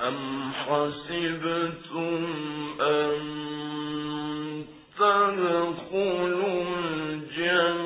أم حسبتم أن تدخلوا ولقد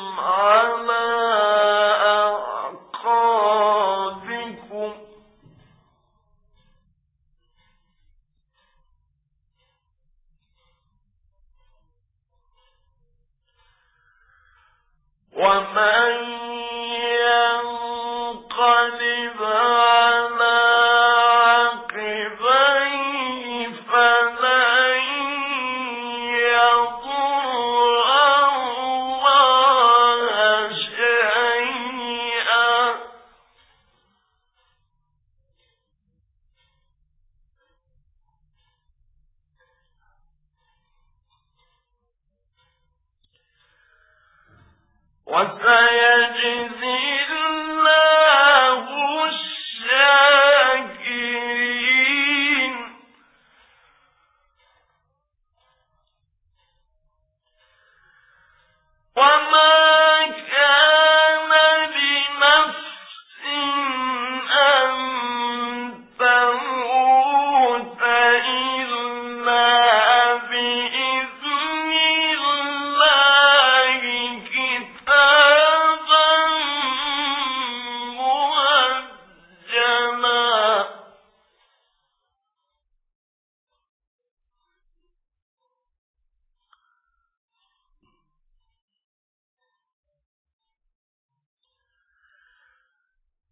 وسيجزي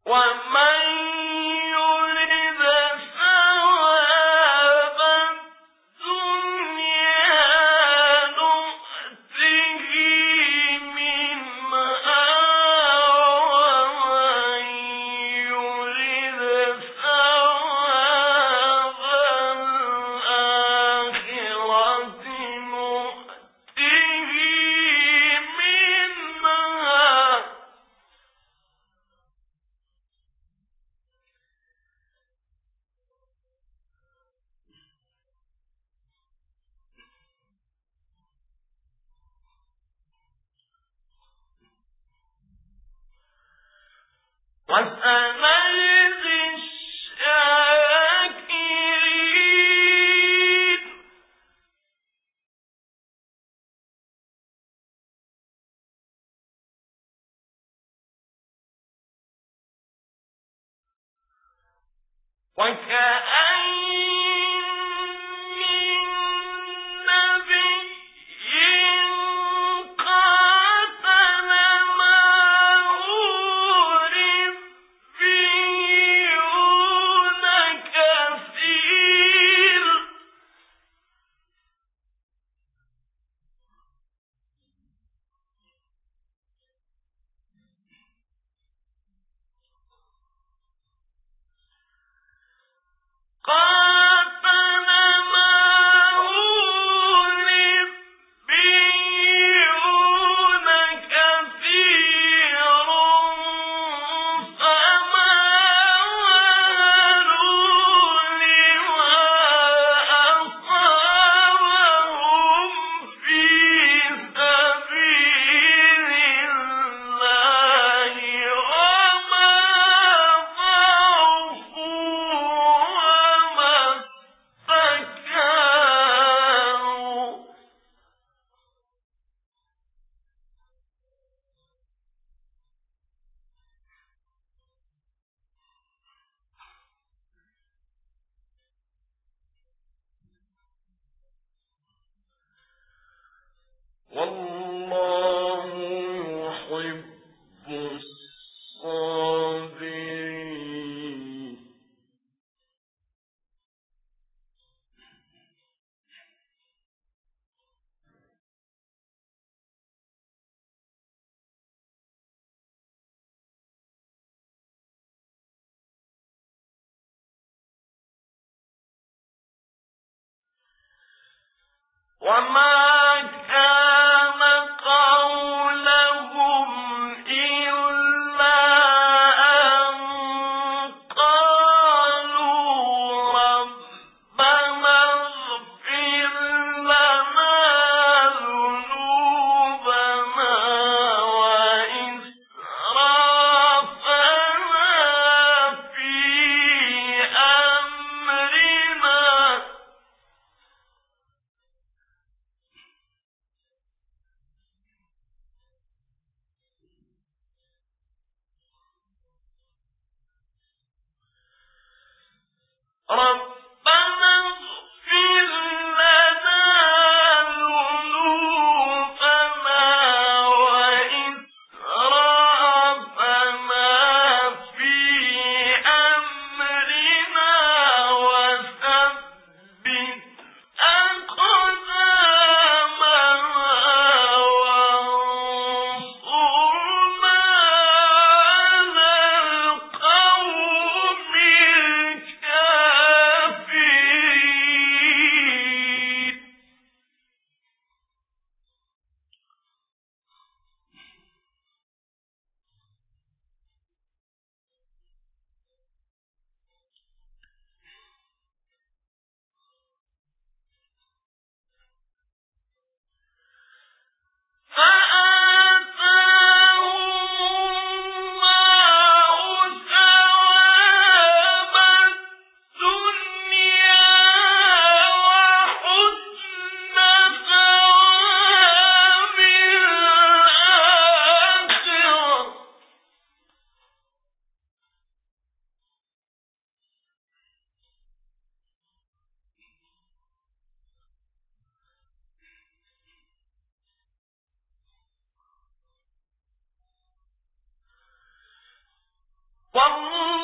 ومن وكأين وما يردوكم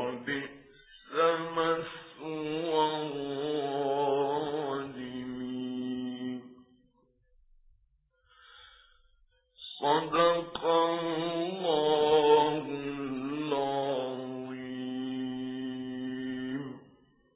won't be